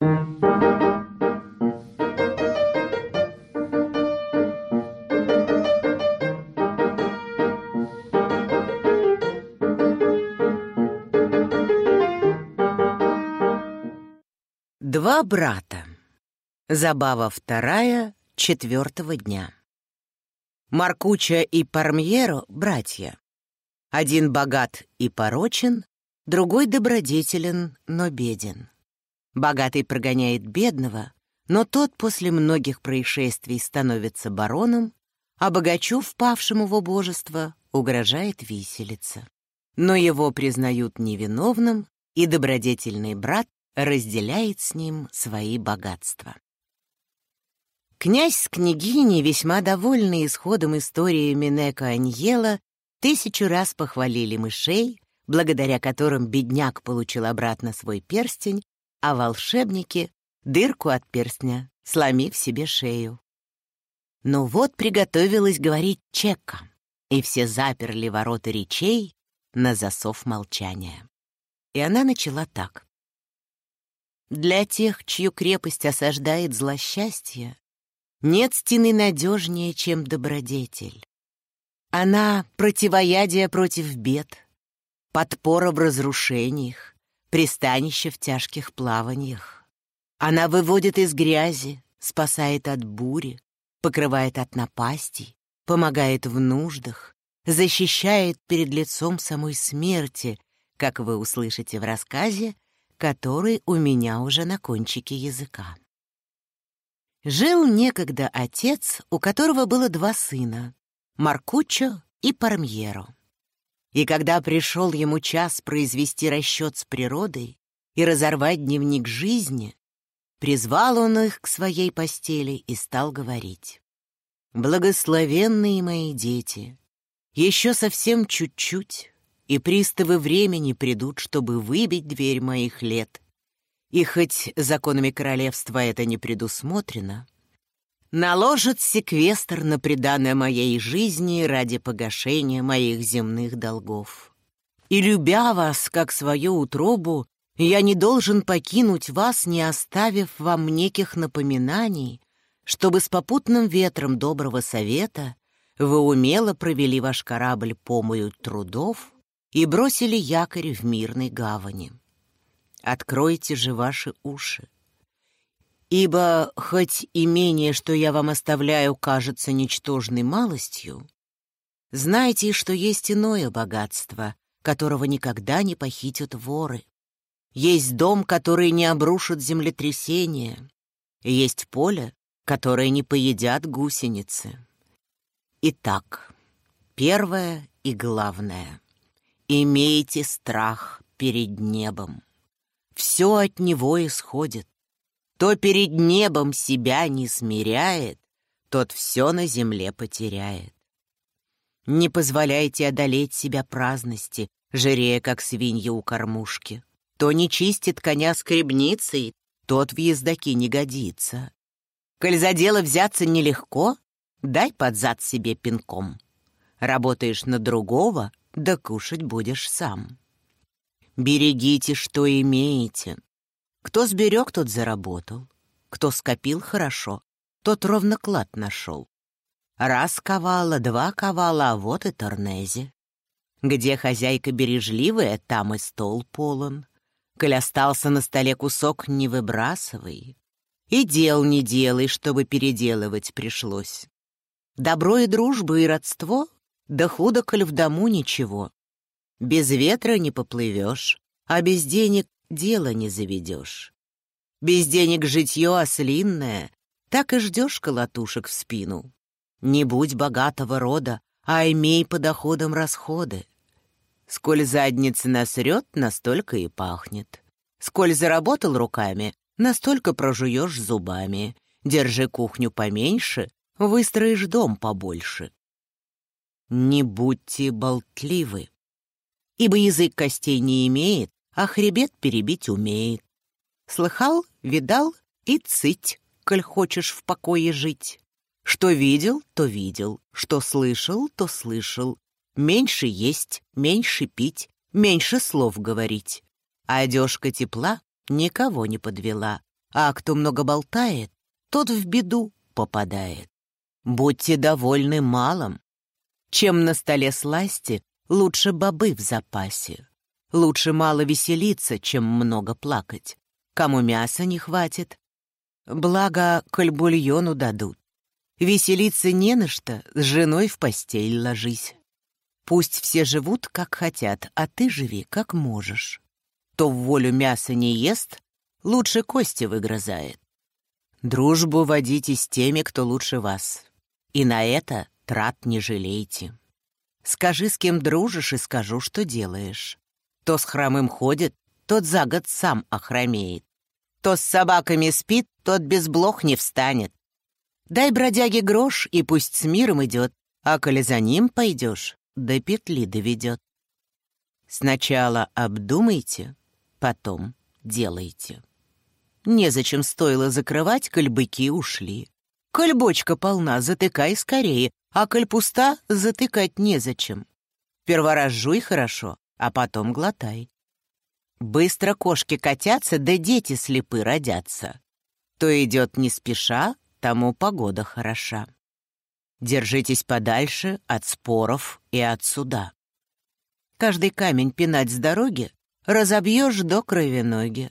Два брата. Забава вторая четвертого дня. Маркуча и Пармьеро — братья. Один богат и порочен, другой добродетелен, но беден. Богатый прогоняет бедного, но тот после многих происшествий становится бароном, а богачу, впавшему в убожество, угрожает виселица. Но его признают невиновным, и добродетельный брат разделяет с ним свои богатства. Князь с княгиней, весьма довольны исходом истории Минека Аньела, тысячу раз похвалили мышей, благодаря которым бедняк получил обратно свой перстень, а волшебники — дырку от перстня, сломив себе шею. Но вот приготовилась говорить Чекка, и все заперли ворота речей на засов молчания. И она начала так. «Для тех, чью крепость осаждает злосчастье, нет стены надежнее, чем добродетель. Она — противоядие против бед, подпора в разрушениях, пристанище в тяжких плаваниях. Она выводит из грязи, спасает от бури, покрывает от напастей, помогает в нуждах, защищает перед лицом самой смерти, как вы услышите в рассказе, который у меня уже на кончике языка. Жил некогда отец, у которого было два сына — Маркуччо и Пармьеро. И когда пришел ему час произвести расчет с природой и разорвать дневник жизни, призвал он их к своей постели и стал говорить. «Благословенные мои дети, еще совсем чуть-чуть, и приставы времени придут, чтобы выбить дверь моих лет» и хоть законами королевства это не предусмотрено, наложит секвестр на приданное моей жизни ради погашения моих земных долгов. И, любя вас, как свою утробу, я не должен покинуть вас, не оставив вам неких напоминаний, чтобы с попутным ветром доброго совета вы умело провели ваш корабль помою трудов и бросили якорь в мирной гавани. Откройте же ваши уши. Ибо хоть имение, что я вам оставляю, кажется ничтожной малостью, знайте, что есть иное богатство, которого никогда не похитят воры. Есть дом, который не обрушит землетрясение, есть поле, которое не поедят гусеницы. Итак, первое и главное — имейте страх перед небом все от него исходит. Кто перед небом себя не смиряет, тот все на земле потеряет. Не позволяйте одолеть себя праздности, жирея, как свинья у кормушки. Кто не чистит коня скребницей, тот в ездаки не годится. Коль за дело взяться нелегко, дай под зад себе пинком. Работаешь на другого, да кушать будешь сам. Берегите, что имеете. Кто сберег, тот заработал. Кто скопил хорошо, тот ровно клад нашел. Раз ковала, два ковала, а вот и Торнези. Где хозяйка бережливая, там и стол полон. Коль остался на столе кусок, не выбрасывай. И дел не делай, чтобы переделывать пришлось. Добро и дружба и родство, да худо, коль в дому ничего. Без ветра не поплывешь, а без денег дело не заведешь. Без денег житье ослинное, так и ждешь колотушек в спину. Не будь богатого рода, а имей по доходам расходы. Сколь задница насрет, настолько и пахнет. Сколь заработал руками, настолько прожуешь зубами. Держи кухню поменьше, выстроишь дом побольше. Не будьте болтливы ибо язык костей не имеет, а хребет перебить умеет. Слыхал, видал и цыть, коль хочешь в покое жить. Что видел, то видел, что слышал, то слышал. Меньше есть, меньше пить, меньше слов говорить. А одежка тепла никого не подвела, а кто много болтает, тот в беду попадает. Будьте довольны малым. Чем на столе сласти, лучше бобы в запасе. Лучше мало веселиться, чем много плакать. Кому мяса не хватит, благо, коль бульону дадут. Веселиться не на что, с женой в постель ложись. Пусть все живут, как хотят, а ты живи, как можешь. Кто в волю мяса не ест, лучше кости выгрызает. Дружбу водите с теми, кто лучше вас. И на это трат не жалейте. Скажи, с кем дружишь, и скажу, что делаешь. Кто с хромым ходит, тот за год сам охромеет. Кто с собаками спит, тот без блох не встанет. Дай бродяге грош, и пусть с миром идет, а коли за ним пойдешь, до петли доведет. Сначала обдумайте, потом делайте. Незачем стоило закрывать, коль быки ушли. Коль бочка полна, затыкай скорее, а коль пуста, затыкать незачем. Сперва разжуй хорошо, а потом глотай. Быстро кошки катятся, да дети слепы родятся. То идет не спеша, тому погода хороша. Держитесь подальше от споров и от суда. Каждый камень пинать с дороги разобьешь до крови ноги.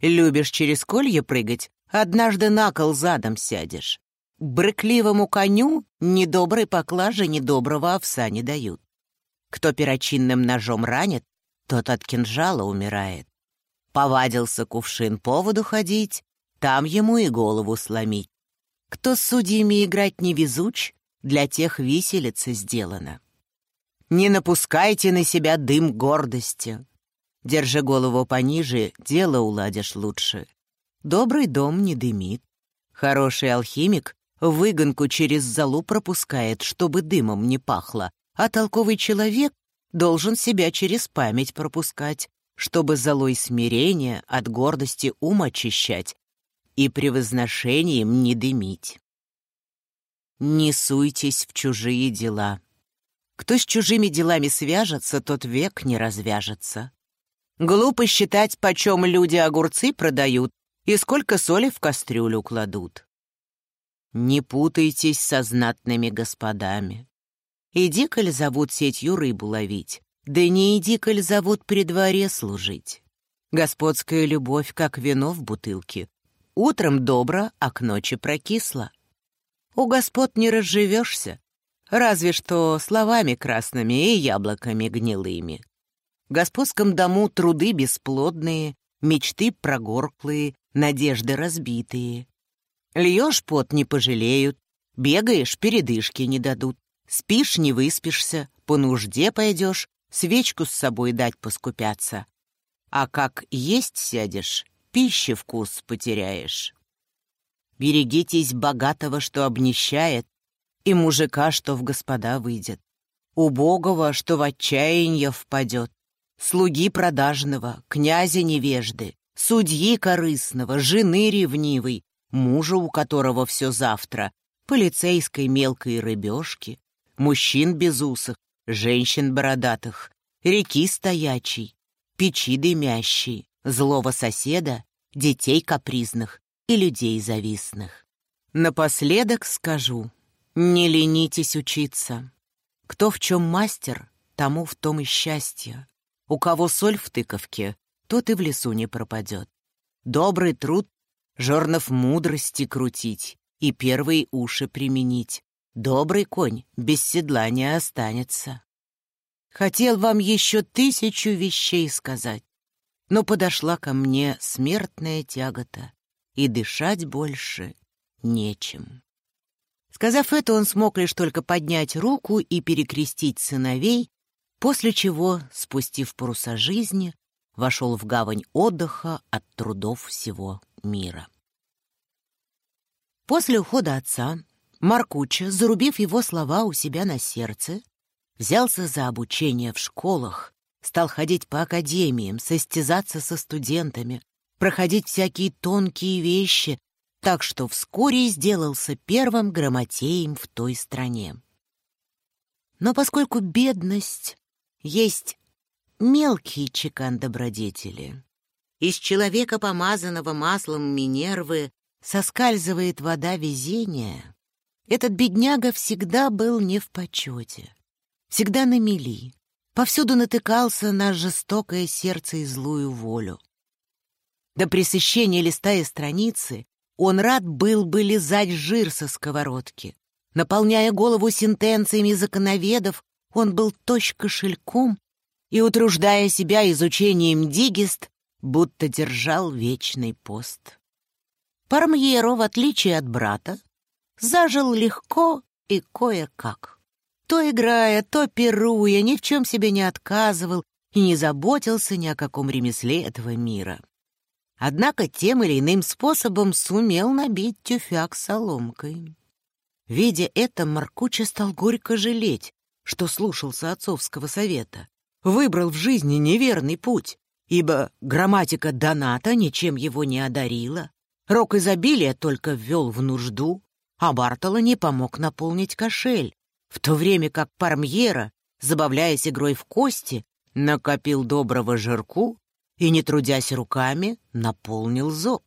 Любишь через колье прыгать, однажды на кол задом сядешь. Брыкливому коню недоброй поклажи недоброго овса не дают. Кто перочинным ножом ранит, тот от кинжала умирает. Повадился кувшин по воду ходить, там ему и голову сломить. Кто с судьями играть невезуч, для тех виселица сделана. Не напускайте на себя дым гордости. Держи голову пониже, дело уладишь лучше. Добрый дом не дымит. Хороший алхимик выгонку через залу пропускает, чтобы дымом не пахло, а толковый человек должен себя через память пропускать, чтобы золой смирения от гордости ум очищать и при возношении не дымить. Не суйтесь в чужие дела. Кто с чужими делами свяжется, тот век не развяжется. Глупо считать, почем люди огурцы продают и сколько соли в кастрюлю кладут. Не путайтесь со знатными господами. Иди, коль зовут сетью рыбу ловить, да не иди, коль зовут при дворе служить. Господская любовь, как вино в бутылке. Утром добро, а к ночи прокисло. У господ не разживешься, разве что словами красными и яблоками гнилыми. В господском дому труды бесплодные, мечты прогорклые, надежды разбитые. Льешь пот не пожалеют, бегаешь передышки не дадут, спишь не выспишься, по нужде пойдешь, свечку с собой дать поскупятся. А как есть сядешь, пищи вкус потеряешь. Берегитесь богатого, что обнищает, и мужика, что в господа выйдет, убогого, что в отчаяние впадет, слуги продажного, князя невежды, судьи корыстного, жены ревнивой, мужа, у которого все завтра, полицейской мелкой рыбешки, мужчин безусых, женщин бородатых, реки стоячей, печи дымящей, злого соседа, детей капризных, и людей завистных. Напоследок скажу, не ленитесь учиться. Кто в чем мастер, тому в том и счастье. У кого соль в тыковке, тот и в лесу не пропадет. Добрый труд жорнов мудрости крутить и первые уши применить. Добрый конь без седла не останется. Хотел вам еще тысячу вещей сказать, но подошла ко мне смертная тягота, и дышать больше нечем. Сказав это, он смог лишь только поднять руку и перекрестить сыновей, после чего, спустив паруса жизни, вошел в гавань отдыха от трудов всего мира. После ухода отца Маркуча, зарубив его слова у себя на сердце, взялся за обучение в школах, стал ходить по академиям, состязаться со студентами, проходить всякие тонкие вещи, так что вскоре сделался первым грамотеем в той стране. Но поскольку бедность есть мелкий чекан добродетели, из человека, помазанного маслом Минервы, соскальзывает вода везения, этот бедняга всегда был не в почете, всегда на мели, повсюду натыкался на жестокое сердце и злую волю. До пресыщения листая страницы, он рад был бы лизать жир со сковородки. Наполняя голову сентенциями законоведов, он был тощ кошельком и, утруждая себя изучением дигест, будто держал вечный пост. Пармьеро, в отличие от брата, зажил легко и кое-как. То играя, то пируя, ни в чем себе не отказывал и не заботился ни о каком ремесле этого мира. Однако тем или иным способом сумел набить тюфяк соломкой. Видя это, Маркуча стал горько жалеть, что слушался отцовского совета, выбрал в жизни неверный путь, ибо грамматика Доната ничем его не одарила, рок изобилия только ввел в нужду, а Бартола не помог наполнить кошель, в то время как Пармьера, забавляясь игрой в кости, накопил доброго жирку и, не трудясь руками, наполнил зоб.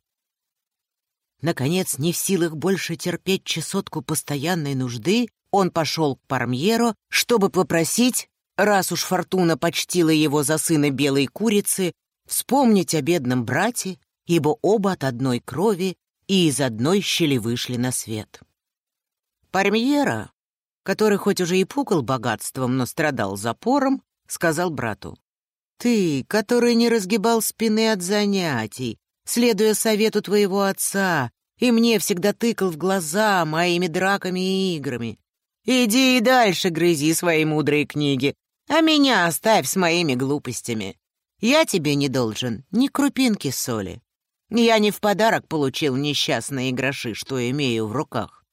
Наконец, не в силах больше терпеть чесотку постоянной нужды, он пошел к Пармьеро, чтобы попросить, раз уж Фортуна почтила его за сына белой курицы, вспомнить о бедном брате, ибо оба от одной крови и из одной щели вышли на свет. Пармьера, который хоть уже и пукал богатством, но страдал запором, сказал брату, «Ты, который не разгибал спины от занятий, следуя совету твоего отца, и мне всегда тыкал в глаза моими драками и играми. Иди и дальше грызи свои мудрые книги, а меня оставь с моими глупостями. Я тебе не должен ни крупинки соли. Я не в подарок получил несчастные гроши, что имею в руках.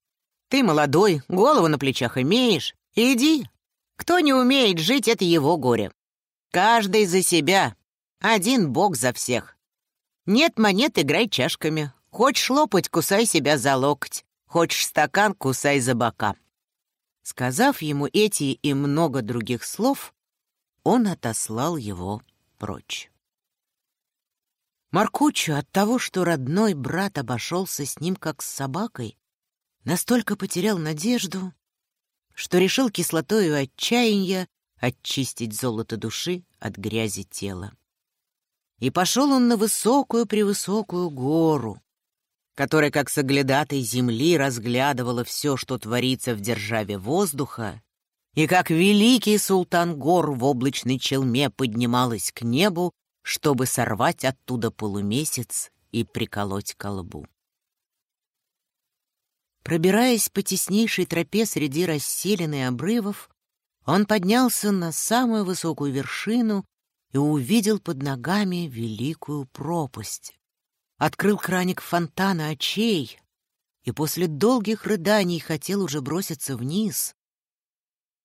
Ты молодой, голову на плечах имеешь. Иди. Кто не умеет жить, это его горе. Каждый за себя. Один бог за всех. Нет монет, играй чашками. Хочешь лопать, кусай себя за локоть. Хочешь стакан, кусай за бока. Сказав ему эти и много других слов, он отослал его прочь. Маркуччо от того, что родной брат обошелся с ним как с собакой, настолько потерял надежду, что решил кислотою отчаяния очистить золото души от грязи тела. И пошел он на высокую-превысокую гору, которая, как соглядатой земли, разглядывала все, что творится в державе воздуха, и как великий султан гор в облачной челме поднималась к небу, чтобы сорвать оттуда полумесяц и приколоть колбу. Пробираясь по теснейшей тропе среди расселен обрывов, он поднялся на самую высокую вершину и увидел под ногами великую пропасть. Открыл краник фонтана очей и после долгих рыданий хотел уже броситься вниз.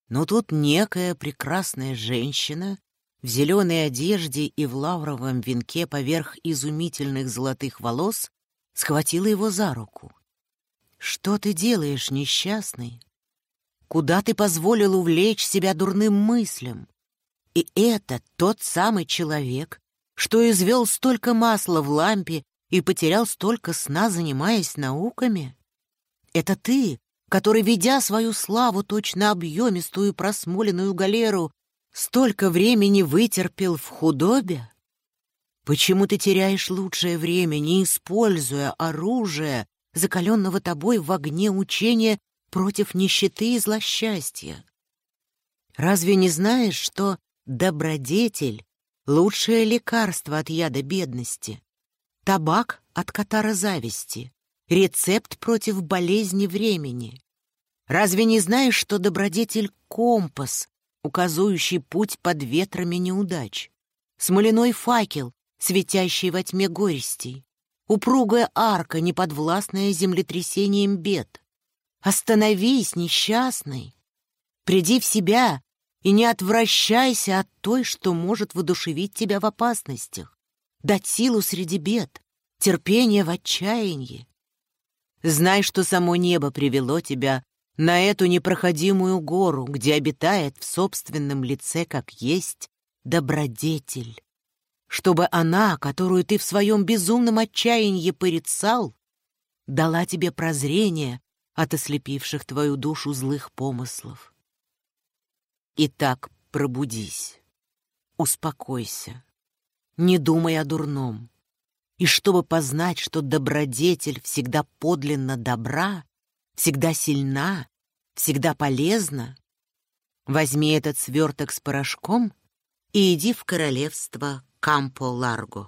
Но тут некая прекрасная женщина в зеленой одежде и в лавровом венке поверх изумительных золотых волос, схватила его за руку. «Что ты делаешь, несчастный? Куда ты позволил увлечь себя дурным мыслям? И это тот самый человек, что извел столько масла в лампе и потерял столько сна, занимаясь науками? Это ты, который, ведя свою славу точно объемистую просмоленную галеру, столько времени вытерпел в худобе? Почему ты теряешь лучшее время, не используя оружие, закаленного тобой в огне учения против нищеты и злосчастья? Разве не знаешь, что добродетель — лучшее лекарство от яда бедности, табак от катара зависти, рецепт против болезни времени? Разве не знаешь, что добродетель — компас, указывающий путь под ветрами неудач, смоляной факел, светящий во тьме горестей, упругая арка, неподвластная землетрясением бед. Остановись, несчастный! Приди в себя и не отвращайся от той, что может воодушевить тебя в опасностях, дать силу среди бед, терпение в отчаянии. Знай, что само небо привело тебя на эту непроходимую гору, где обитает в собственном лице, как есть, добродетель. чтобы она, которую ты в своем безумном отчаянии порицал, дала тебе прозрение от ослепивших твою душу злых помыслов. Итак, пробудись, успокойся, не думай о дурном. И чтобы познать, что добродетель всегда подлинно добра, всегда сильна, всегда полезна, возьми этот сверток с порошком и иди в королевство Кампо-Ларго.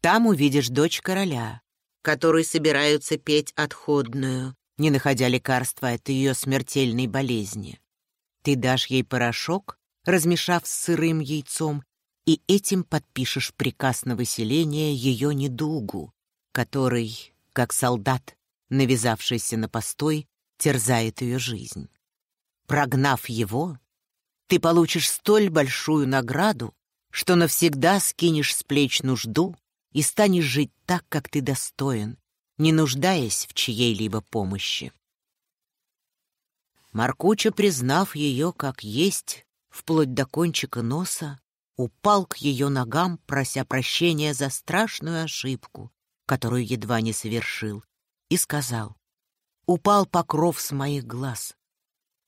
Там увидишь дочь короля, которые собираются петь отходную, не находя лекарства от ее смертельной болезни. Ты дашь ей порошок, размешав с сырым яйцом, и этим подпишешь приказ на выселение ее недугу, который, как солдат, навязавшийся на постой, терзает ее жизнь. Прогнав его, ты получишь столь большую награду, что навсегда скинешь с плеч нужду и станешь жить так, как ты достоин, не нуждаясь в чьей-либо помощи. Маркуча, признав ее как есть, вплоть до кончика носа, упал к ее ногам, прося прощения за страшную ошибку, которую едва не совершил, и сказал, «Упал покров с моих глаз,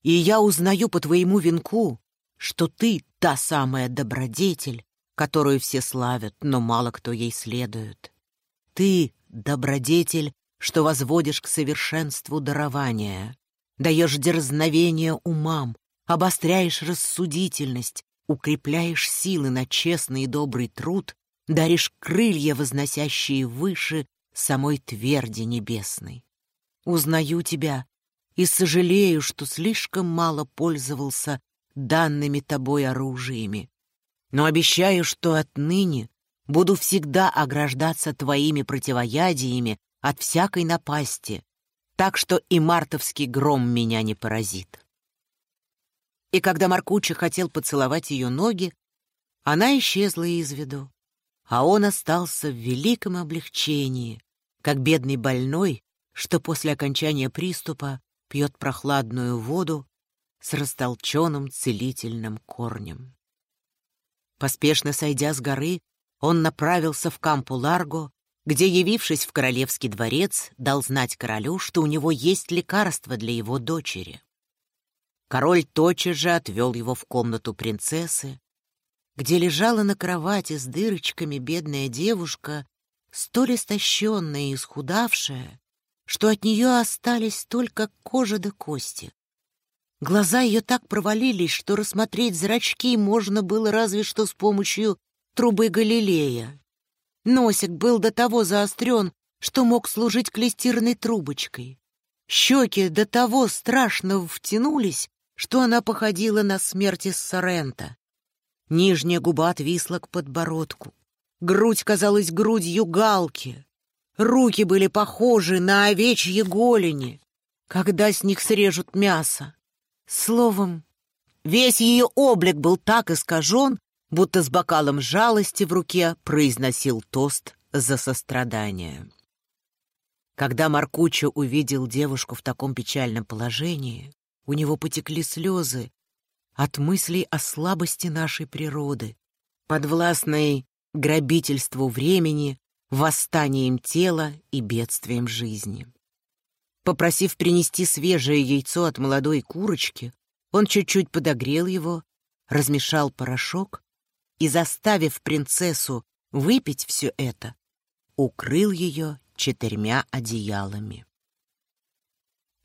и я узнаю по твоему венку, что ты та самая добродетель, которую все славят, но мало кто ей следует. Ты — добродетель, что возводишь к совершенству дарования, даешь дерзновение умам, обостряешь рассудительность, укрепляешь силы на честный и добрый труд, даришь крылья, возносящие выше самой тверди небесной. Узнаю тебя и сожалею, что слишком мало пользовался данными тобой оружиями. Но обещаю, что отныне буду всегда ограждаться твоими противоядиями от всякой напасти, так что и мартовский гром меня не поразит. И когда Маркуча хотел поцеловать ее ноги, она исчезла из виду, а он остался в великом облегчении, как бедный больной, что после окончания приступа пьет прохладную воду с растолченным целительным корнем. Поспешно сойдя с горы, он направился в Кампу-Ларго, где, явившись в королевский дворец, дал знать королю, что у него есть лекарство для его дочери. Король тотчас же отвел его в комнату принцессы, где лежала на кровати с дырочками бедная девушка, столь истощенная и исхудавшая, что от нее остались только кожа да кости. Глаза ее так провалились, что рассмотреть зрачки можно было разве что с помощью трубы Галилея. Носик был до того заострен, что мог служить клестирной трубочкой. Щеки до того страшно втянулись, что она походила на смерть из Сорента. Нижняя губа отвисла к подбородку. Грудь казалась грудью галки. Руки были похожи на овечьи голени, когда с них срежут мясо. Словом, весь ее облик был так искажен, будто с бокалом жалости в руке произносил тост за сострадание. Когда Маркучо увидел девушку в таком печальном положении, у него потекли слезы от мыслей о слабости нашей природы, подвластной грабительству времени, восстанием тела и бедствием жизни. Попросив принести свежее яйцо от молодой курочки, он чуть-чуть подогрел его, размешал порошок и, заставив принцессу выпить все это, укрыл ее четырьмя одеялами.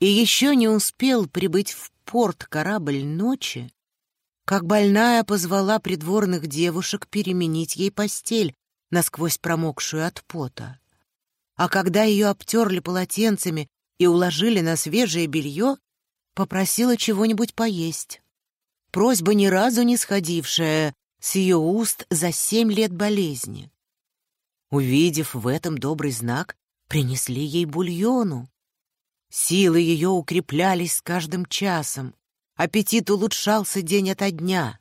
И еще не успел прибыть в порт корабль ночи, как больная позвала придворных девушек переменить ей постель, насквозь промокшую от пота. А когда ее обтерли полотенцами и уложили на свежее белье, попросила чего-нибудь поесть. Просьба ни разу не сходившая с ее уст за семь лет болезни. Увидев в этом добрый знак, принесли ей бульону. Силы ее укреплялись с каждым часом, аппетит улучшался день ото дня.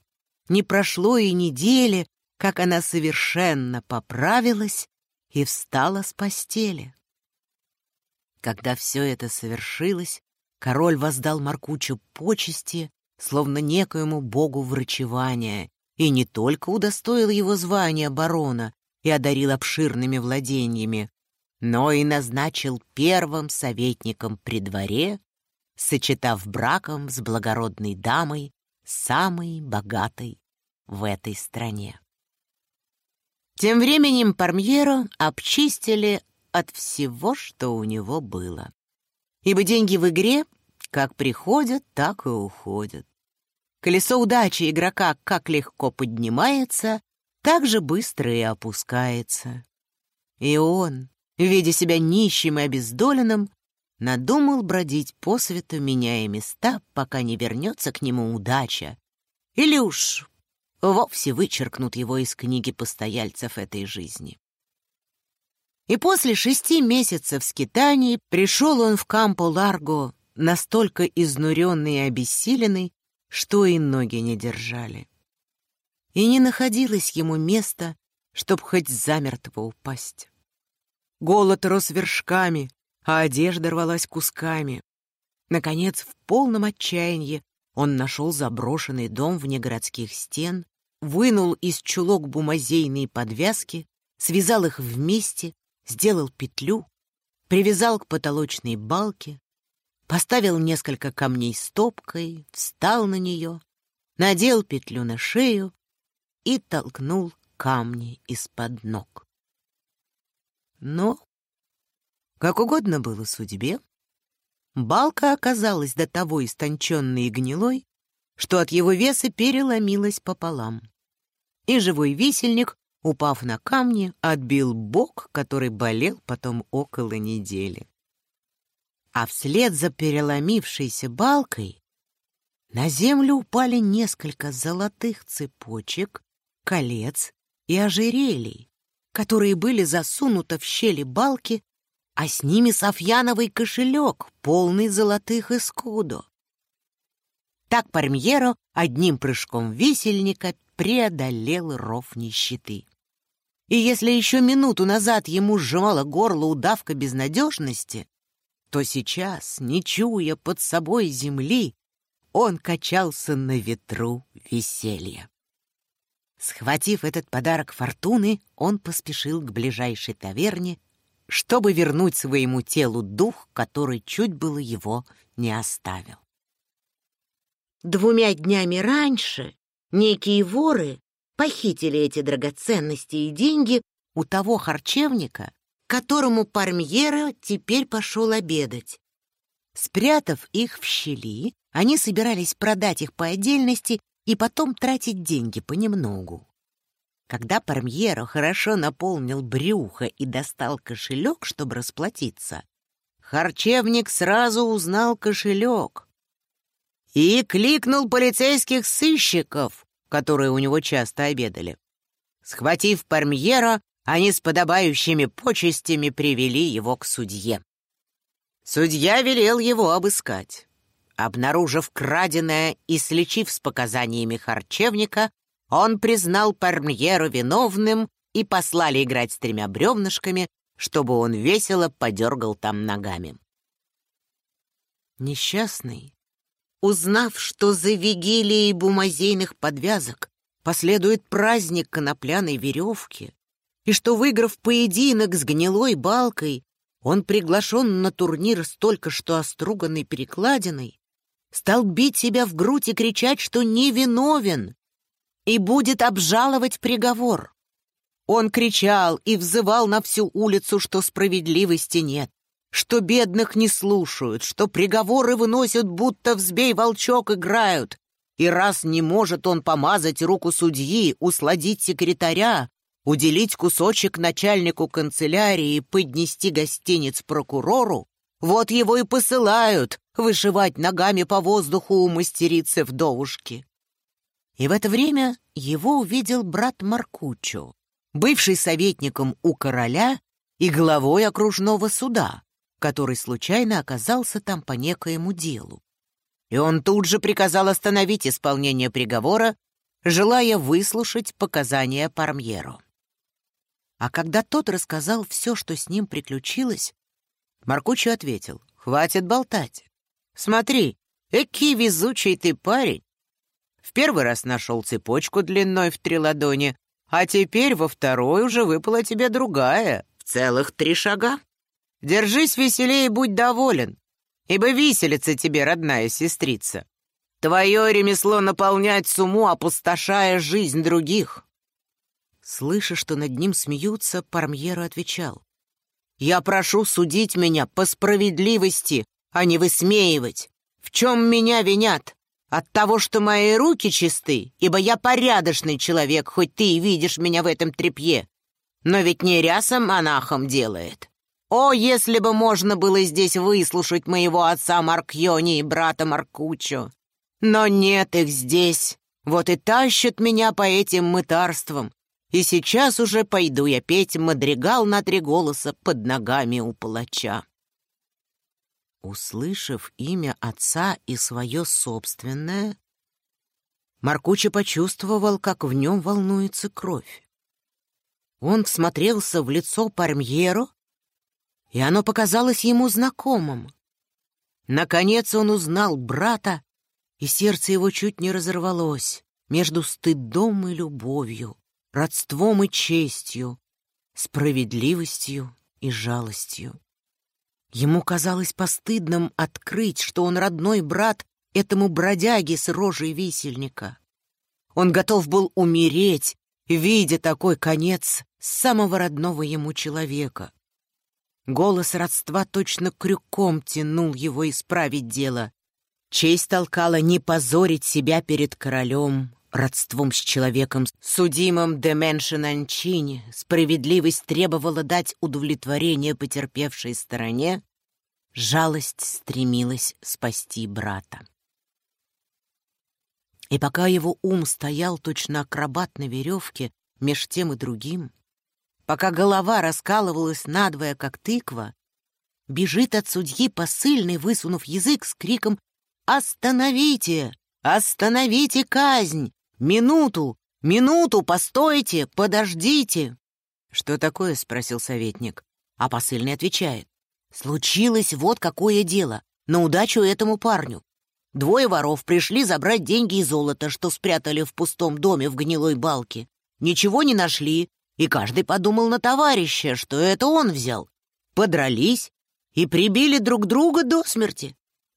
Не прошло и недели, как она совершенно поправилась и встала с постели. Когда все это совершилось, король воздал Маркучу почести, словно некоему богу врачевания, и не только удостоил его звания барона и одарил обширными владениями, но и назначил первым советником при дворе, сочетав браком с благородной дамой, самой богатой в этой стране. Тем временем Пармьеро обчистили от всего, что у него было. Ибо деньги в игре как приходят, так и уходят. Колесо удачи игрока как легко поднимается, так же быстро и опускается. И он, видя себя нищим и обездоленным, надумал бродить по свету, меняя места, пока не вернется к нему удача. Или уж вовсе вычеркнут его из книги постояльцев этой жизни. И после шести месяцев скитаний пришел он в Кампо-Ларго настолько изнуренный и обессиленный, что и ноги не держали. И не находилось ему места, чтоб хоть замертво упасть. Голод рос вершками, а одежда рвалась кусками. Наконец, в полном отчаянии он нашел заброшенный дом вне городских стен, вынул из чулок бумазейные подвязки, связал их вместе, сделал петлю, привязал к потолочной балке, поставил несколько камней стопкой, встал на нее, надел петлю на шею и толкнул камни из-под ног. Но, как угодно было судьбе, балка оказалась до того истонченной и гнилой, что от его веса переломилась пополам. И живой висельник, упав на камни, отбил бок, который болел потом около недели а вслед за переломившейся балкой на землю упали несколько золотых цепочек, колец и ожерелий, которые были засунуты в щели балки, а с ними софьяновый кошелек, полный золотых искудо. Так Пармьеро одним прыжком висельника преодолел ров нищеты. И если еще минуту назад ему сжимало горло удавка безнадежности, то сейчас, не чуя под собой земли, он качался на ветру веселья. Схватив этот подарок фортуны, он поспешил к ближайшей таверне, чтобы вернуть своему телу дух, который чуть было его не оставил. Двумя днями раньше некие воры похитили эти драгоценности и деньги у того харчевника, которому Пармьера теперь пошел обедать. Спрятав их в щели, они собирались продать их по отдельности и потом тратить деньги понемногу. Когда Пармьеро хорошо наполнил брюхо и достал кошелек, чтобы расплатиться, харчевник сразу узнал кошелек и кликнул полицейских сыщиков, которые у него часто обедали. Схватив Пармьеро, они с подобающими почестями привели его к судье. Судья велел его обыскать. Обнаружив краденое и слечив с показаниями харчевника, он признал Пармьеру виновным и послали играть с тремя бревнышками, чтобы он весело подергал там ногами. Несчастный, узнав, что за вигилией бумазейных подвязок последует праздник конопляной веревки, и что, выиграв поединок с гнилой балкой, он приглашен на турнир с только что оструганной перекладиной, стал бить себя в грудь и кричать, что невиновен и будет обжаловать приговор. Он кричал и взывал на всю улицу, что справедливости нет, что бедных не слушают, что приговоры выносят, будто взбей волчок играют, и раз не может он помазать руку судьи, усладить секретаря, уделить кусочек начальнику канцелярии поднести гостиниц прокурору, вот его и посылают вышивать ногами по воздуху у мастерицы вдовушки. И в это время его увидел брат Маркучо, бывший советником у короля и главой окружного суда, который случайно оказался там по некоему делу. И он тут же приказал остановить исполнение приговора, желая выслушать показания Пармьеро. А когда тот рассказал все, что с ним приключилось, Маркучи ответил, «Хватит болтать. Смотри, эки везучий ты парень. В первый раз нашел цепочку длиной в три ладони, а теперь во второй уже выпала тебе другая, в целых три шага. Держись веселее и будь доволен, ибо виселица тебе, родная сестрица. Твое ремесло наполнять суму, опустошая жизнь других. Слыша, что над ним смеются, Пармьеро отвечал. «Я прошу судить меня по справедливости, а не высмеивать. В чем меня винят? От того, что мои руки чисты, ибо я порядочный человек, хоть ты и видишь меня в этом тряпье. Но ведь не ряса монахом делает. О, если бы можно было здесь выслушать моего отца Маркьони и брата Маркучо! Но нет их здесь. Вот и тащат меня по этим мытарствам. И сейчас уже пойду я петь мадригал на три голоса под ногами у палача. Услышав имя отца и свое собственное, Маркуча почувствовал, как в нем волнуется кровь. Он всмотрелся в лицо Пармьеро, и оно показалось ему знакомым. Наконец он узнал брата и сердце его чуть не разорвалось между стыдом и любовью, родством и честью, справедливостью и жалостью. Ему казалось постыдным открыть, что он родной брат этому бродяге с рожей висельника. Он готов был умереть, видя такой конец самого родного ему человека. Голос родства точно крюком тянул его исправить дело, Честь толкала не позорить себя перед королем, родством с человеком, судимым де Меншенанчини, справедливость требовала дать удовлетворение потерпевшей стороне, жалость стремилась спасти брата. И пока его ум стоял точно акробат на веревке меж тем и другим, пока голова раскалывалась надвое, как тыква, бежит от судьи посыльный, высунув язык с криком «Остановите! Остановите казнь! Минуту! Минуту! Постойте! Подождите!» «Что такое?» — спросил советник. А посыльный отвечает. «Случилось вот какое дело. На удачу этому парню. Двое воров пришли забрать деньги и золото, что спрятали в пустом доме в гнилой балке. Ничего не нашли, и каждый подумал на товарища, что это он взял. Подрались и прибили друг друга до смерти.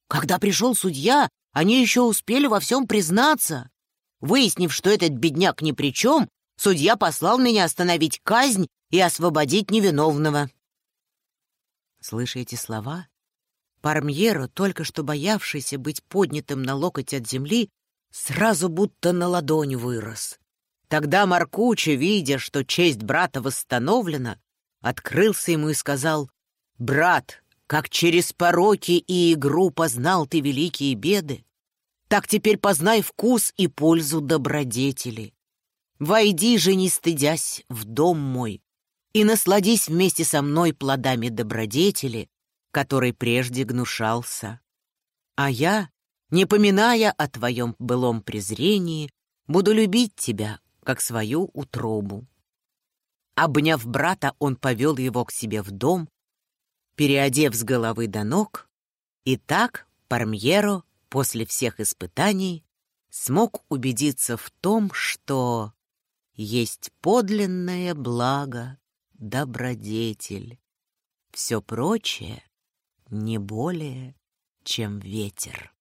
Когда пришел судья, они еще успели во всем признаться. Выяснив, что этот бедняк ни при чем, судья послал меня остановить казнь и освободить невиновного. Слыша эти слова, Пармьеро, только что боявшийся быть поднятым на локоть от земли, сразу будто на ладонь вырос. Тогда Маркучи, видя, что честь брата восстановлена, открылся ему и сказал, «Брат, как через пороки и игру познал ты великие беды, так теперь познай вкус и пользу добродетели. Войди же, не стыдясь, в дом мой и насладись вместе со мной плодами добродетели, которой прежде гнушался. А я, не поминая о твоем былом презрении, буду любить тебя, как свою утробу. Обняв брата, он повел его к себе в дом, переодев с головы до ног, и так Пармьеро после всех испытаний смог убедиться в том, что есть подлинное благо, добродетель. Все прочее не более, чем ветер.